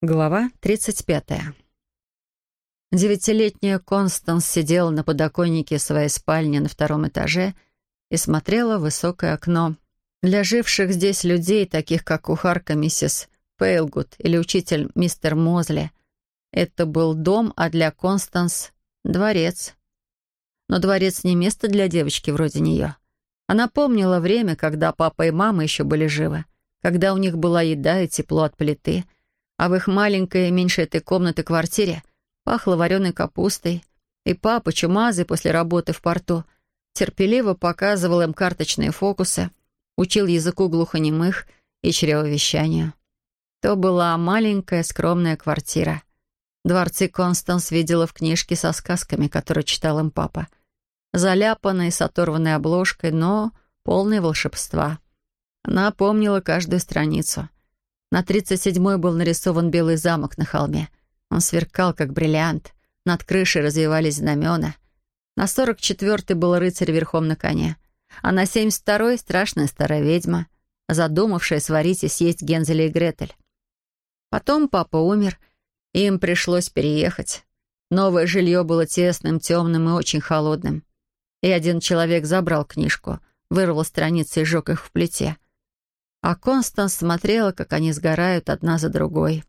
Глава 35. Девятилетняя Констанс сидела на подоконнике своей спальни на втором этаже и смотрела в высокое окно. Для живших здесь людей, таких как кухарка миссис Пейлгуд или учитель мистер Мозли, это был дом, а для Констанс — дворец. Но дворец не место для девочки вроде нее. Она помнила время, когда папа и мама еще были живы, когда у них была еда и тепло от плиты — а в их маленькой, меньше этой комнаты квартире пахло вареной капустой, и папа, чумазый после работы в порту, терпеливо показывал им карточные фокусы, учил языку глухонемых и чревовещанию. То была маленькая скромная квартира. Дворцы Констанс видела в книжке со сказками, которую читал им папа. Заляпанной, с оторванной обложкой, но полной волшебства. Она помнила каждую страницу — на 37-й был нарисован белый замок на холме. Он сверкал, как бриллиант. Над крышей развивались знамена. На 44-й был рыцарь верхом на коне. А на 72-й — страшная старая ведьма, задумавшая сварить и съесть Гензеля и Гретель. Потом папа умер, и им пришлось переехать. Новое жилье было тесным, темным и очень холодным. И один человек забрал книжку, вырвал страницы и сжег их в плите — а Констанс смотрела, как они сгорают одна за другой.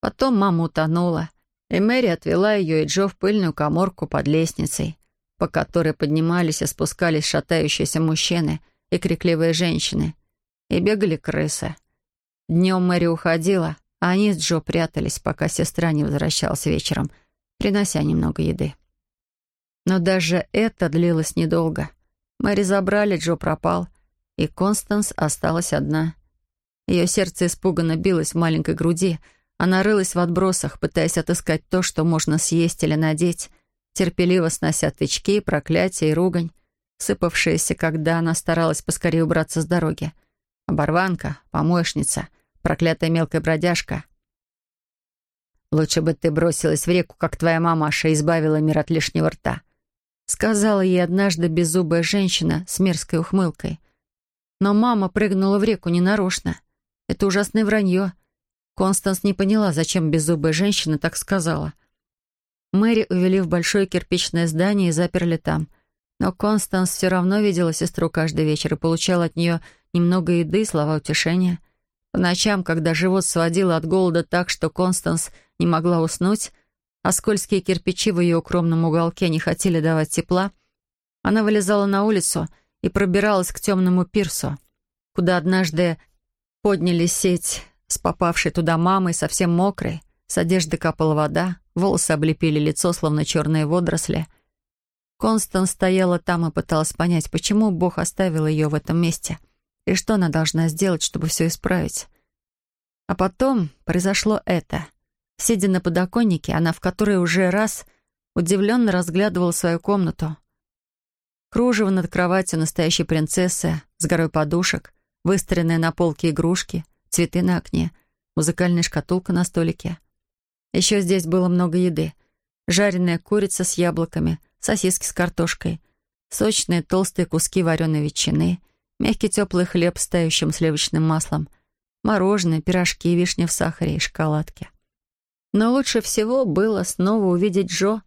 Потом мама утонула, и Мэри отвела ее и Джо в пыльную коморку под лестницей, по которой поднимались и спускались шатающиеся мужчины и крикливые женщины, и бегали крысы. Днем Мэри уходила, а они с Джо прятались, пока сестра не возвращалась вечером, принося немного еды. Но даже это длилось недолго. Мэри забрали, Джо пропал — и Констанс осталась одна. Ее сердце испуганно билось в маленькой груди. Она рылась в отбросах, пытаясь отыскать то, что можно съесть или надеть, терпеливо снося тычки, проклятия и ругань, сыпавшиеся, когда она старалась поскорее убраться с дороги. Оборванка, помощница, проклятая мелкая бродяжка. «Лучше бы ты бросилась в реку, как твоя мамаша, избавила мир от лишнего рта», сказала ей однажды беззубая женщина с мерзкой ухмылкой — но мама прыгнула в реку ненарочно. Это ужасное вранье. Констанс не поняла, зачем беззубая женщина так сказала. Мэри увели в большое кирпичное здание и заперли там. Но Констанс все равно видела сестру каждый вечер и получала от нее немного еды и слова утешения. По ночам, когда живот сводило от голода так, что Констанс не могла уснуть, а скользкие кирпичи в ее укромном уголке не хотели давать тепла, она вылезала на улицу — и пробиралась к темному пирсу, куда однажды подняли сеть с попавшей туда мамой, совсем мокрой, с одежды капала вода, волосы облепили лицо, словно черные водоросли. Констанс стояла там и пыталась понять, почему Бог оставил ее в этом месте и что она должна сделать, чтобы все исправить. А потом произошло это. Сидя на подоконнике, она в которой уже раз удивленно разглядывала свою комнату, Кружево над кроватью настоящей принцессы, с горой подушек, выстроенные на полке игрушки, цветы на окне, музыкальная шкатулка на столике. Еще здесь было много еды. Жареная курица с яблоками, сосиски с картошкой, сочные толстые куски вареной ветчины, мягкий теплый хлеб с тающим сливочным маслом, мороженое, пирожки, вишня в сахаре и шоколадки. Но лучше всего было снова увидеть Джо.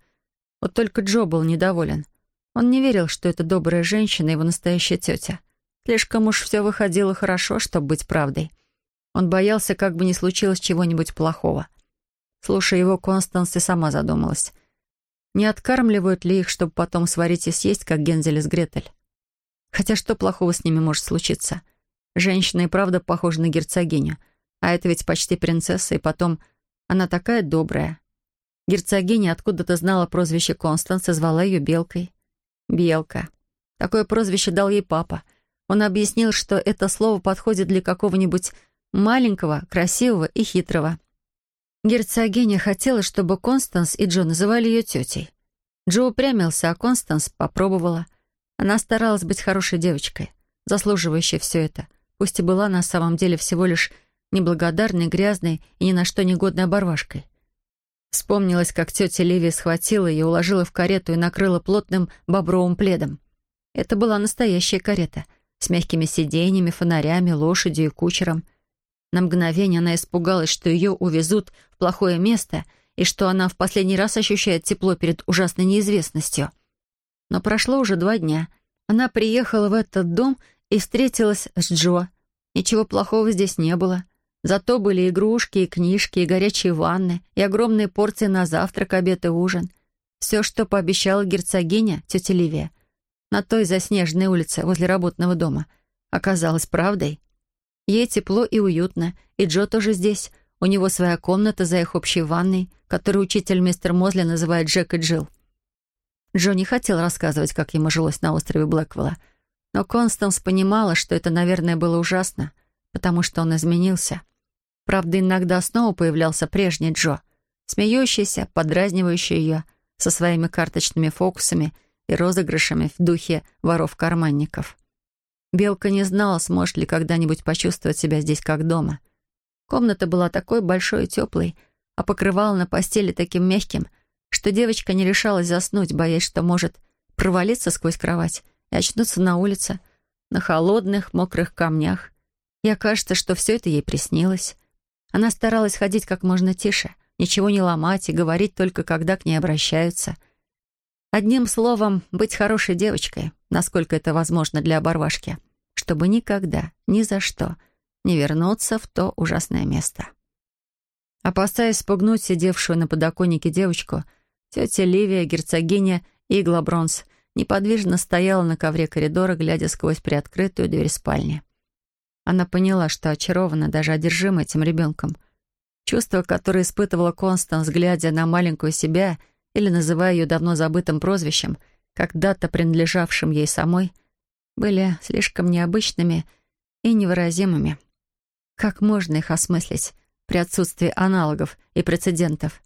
Вот только Джо был недоволен — он не верил, что эта добрая женщина его настоящая тетя. Слишком уж все выходило хорошо, чтобы быть правдой. Он боялся, как бы не случилось чего-нибудь плохого. Слушая его, Констанс и сама задумалась. Не откармливают ли их, чтобы потом сварить и съесть, как Гензель с Гретель? Хотя что плохого с ними может случиться? Женщина и правда похожа на герцогиню. А это ведь почти принцесса, и потом она такая добрая. Герцогиня откуда-то знала прозвище Констанс и звала ее Белкой. Белка. Такое прозвище дал ей папа. Он объяснил, что это слово подходит для какого-нибудь маленького, красивого и хитрого. Герцогиня хотела, чтобы Констанс и Джо называли ее тетей. Джо упрямился, а Констанс попробовала. Она старалась быть хорошей девочкой, заслуживающей все это, пусть и была на самом деле всего лишь неблагодарной, грязной и ни на что негодной оборвашкой. Вспомнилось, как тетя Ливия схватила ее, уложила в карету и накрыла плотным бобровым пледом. Это была настоящая карета с мягкими сиденьями, фонарями, лошадью и кучером. На мгновение она испугалась, что ее увезут в плохое место и что она в последний раз ощущает тепло перед ужасной неизвестностью. Но прошло уже два дня. Она приехала в этот дом и встретилась с Джо. Ничего плохого здесь не было. Зато были игрушки, и книжки, и горячие ванны, и огромные порции на завтрак, обед и ужин. Все, что пообещала герцогиня, тетя Ливия, на той заснеженной улице возле работного дома, оказалось правдой. Ей тепло и уютно, и Джо тоже здесь. У него своя комната за их общей ванной, которую учитель мистер Мозли называет Джек и Джилл. Джо не хотел рассказывать, как ему жилось на острове Блэквелла, но Констанс понимала, что это, наверное, было ужасно, потому что он изменился — Правда, иногда снова появлялся прежний Джо, смеющийся, подразнивающий ее со своими карточными фокусами и розыгрышами в духе воров-карманников. Белка не знала, сможет ли когда-нибудь почувствовать себя здесь как дома. Комната была такой большой и теплой, а покрывало на постели таким мягким, что девочка не решалась заснуть, боясь, что может провалиться сквозь кровать и очнуться на улице, на холодных, мокрых камнях. И окажется, что все это ей приснилось. Она старалась ходить как можно тише, ничего не ломать и говорить только, когда к ней обращаются. Одним словом, быть хорошей девочкой, насколько это возможно для оборвашки, чтобы никогда, ни за что не вернуться в то ужасное место. Опасаясь спугнуть сидевшую на подоконнике девочку, тетя Ливия, герцогиня Игла Бронс, неподвижно стояла на ковре коридора, глядя сквозь приоткрытую дверь спальни. Она поняла, что очарована, даже одержима этим ребенком. Чувства, которые испытывала Констанс, глядя на маленькую себя или называя ее давно забытым прозвищем, когда-то принадлежавшим ей самой, были слишком необычными и невыразимыми. Как можно их осмыслить при отсутствии аналогов и прецедентов?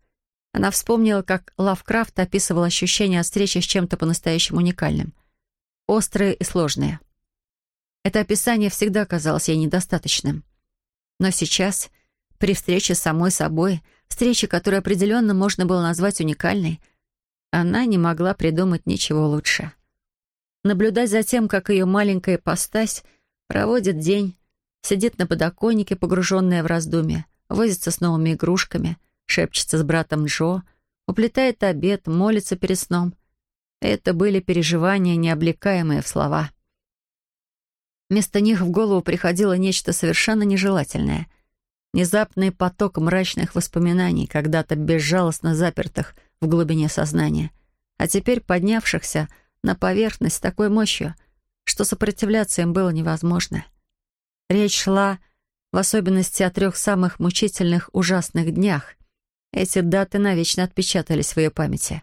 Она вспомнила, как Лавкрафт описывал ощущения от встречи с чем-то по-настоящему уникальным. Острые и сложные — это описание всегда казалось ей недостаточным. Но сейчас, при встрече с самой собой, встрече, которую определенно можно было назвать уникальной, она не могла придумать ничего лучше. Наблюдать за тем, как ее маленькая постась проводит день, сидит на подоконнике, погруженная в раздумья, возится с новыми игрушками, шепчется с братом Джо, уплетает обед, молится перед сном. Это были переживания, необлекаемые в слова. Вместо них в голову приходило нечто совершенно нежелательное. Внезапный поток мрачных воспоминаний, когда-то безжалостно запертых в глубине сознания, а теперь поднявшихся на поверхность такой мощью, что сопротивляться им было невозможно. Речь шла в особенности о трех самых мучительных ужасных днях. Эти даты навечно отпечатались в ее памяти.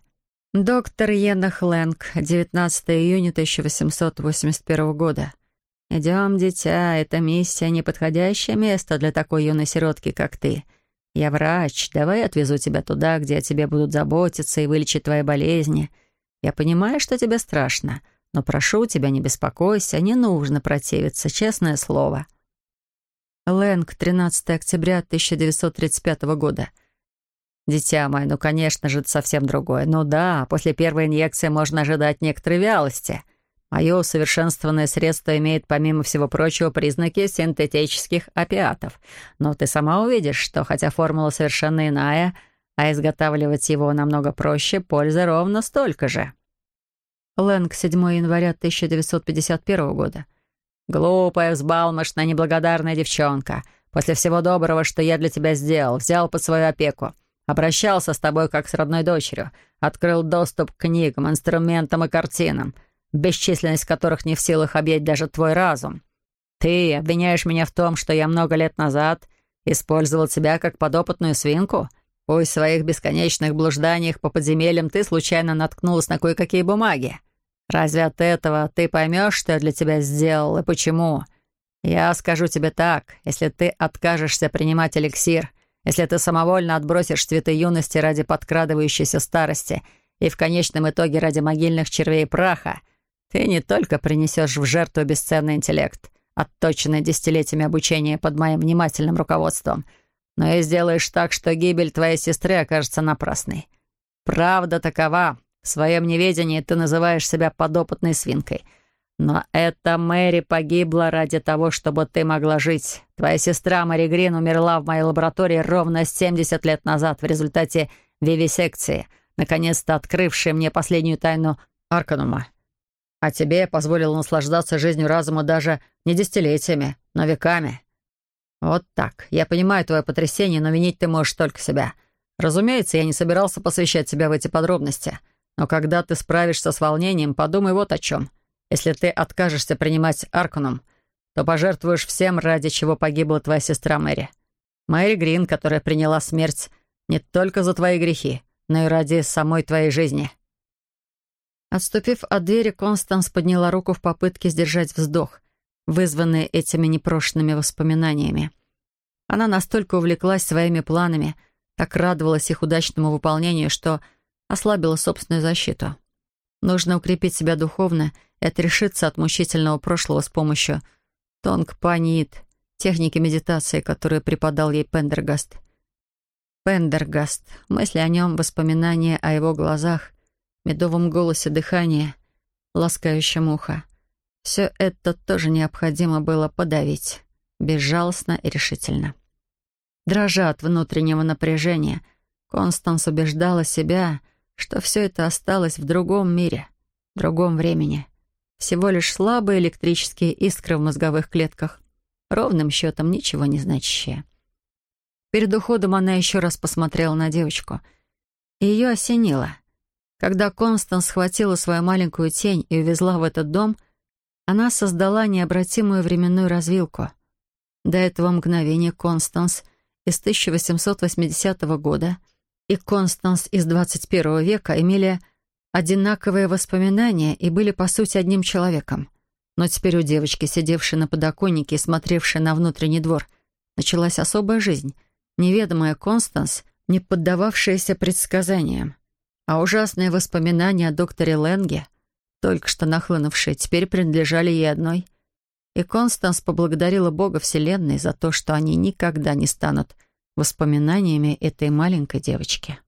Доктор Йеннах Лэнг, 19 июня 1881 года — «Идем, дитя, это миссия — неподходящее место для такой юной сиротки, как ты. Я врач, давай отвезу тебя туда, где о тебе будут заботиться и вылечить твои болезни. Я понимаю, что тебе страшно, но прошу тебя, не беспокойся, не нужно противиться, честное слово». Лэнг, 13 октября 1935 года. «Дитя мое, ну, конечно же, это совсем другое. Ну да, после первой инъекции можно ожидать некоторой вялости». Мое усовершенствованное средство имеет, помимо всего прочего, признаки синтетических опиатов. Но ты сама увидишь, что хотя формула совершенно иная, а изготавливать его намного проще, пользы ровно столько же. Лэнг, 7 января 1951 года. «Глупая, взбалмошная, неблагодарная девчонка. После всего доброго, что я для тебя сделал, взял под свою опеку. Обращался с тобой как с родной дочерью. Открыл доступ к книгам, инструментам и картинам бесчисленность которых не в силах объять даже твой разум. Ты обвиняешь меня в том, что я много лет назад использовал тебя как подопытную свинку? Пусть в своих бесконечных блужданиях по подземельям ты случайно наткнулась на кое-какие бумаги. Разве от этого ты поймешь, что я для тебя сделал и почему? Я скажу тебе так, если ты откажешься принимать эликсир, если ты самовольно отбросишь цветы юности ради подкрадывающейся старости и в конечном итоге ради могильных червей праха — ты не только принесешь в жертву бесценный интеллект, отточенный десятилетиями обучения под моим внимательным руководством, но и сделаешь так, что гибель твоей сестры окажется напрасной. Правда такова. В своем неведении ты называешь себя подопытной свинкой. Но эта Мэри погибла ради того, чтобы ты могла жить. Твоя сестра Мэри Грин умерла в моей лаборатории ровно 70 лет назад в результате вивисекции, наконец-то открывшей мне последнюю тайну Арканума. А тебе я позволил наслаждаться жизнью разума даже не десятилетиями, но веками. Вот так. Я понимаю твое потрясение, но винить ты можешь только себя. Разумеется, я не собирался посвящать себя в эти подробности. Но когда ты справишься с волнением, подумай вот о чем. Если ты откажешься принимать Арканум, то пожертвуешь всем, ради чего погибла твоя сестра Мэри. Мэри Грин, которая приняла смерть не только за твои грехи, но и ради самой твоей жизни. Отступив от двери, Констанс подняла руку в попытке сдержать вздох, вызванный этими непрошенными воспоминаниями. Она настолько увлеклась своими планами, так радовалась их удачному выполнению, что ослабила собственную защиту. Нужно укрепить себя духовно и отрешиться от мучительного прошлого с помощью тонг-панит, техники медитации, которую преподал ей Пендергаст. Пендергаст, мысли о нем, воспоминания о его глазах, медовом голосе дыхания, ласкающем ухо. Все это тоже необходимо было подавить, безжалостно и решительно. Дрожа от внутреннего напряжения, Констанс убеждала себя, что все это осталось в другом мире, в другом времени. Всего лишь слабые электрические искры в мозговых клетках, ровным счетом ничего не значащие. Перед уходом она еще раз посмотрела на девочку, и ее осенило — когда Констанс схватила свою маленькую тень и увезла в этот дом, она создала необратимую временную развилку. До этого мгновения Констанс из 1880 года и Констанс из 21 века имели одинаковые воспоминания и были, по сути, одним человеком. Но теперь у девочки, сидевшей на подоконнике и смотревшей на внутренний двор, началась особая жизнь, неведомая Констанс, не поддававшаяся предсказаниям. А ужасные воспоминания о докторе Ленге, только что нахлынувшие, теперь принадлежали ей одной. И Констанс поблагодарила Бога Вселенной за то, что они никогда не станут воспоминаниями этой маленькой девочки.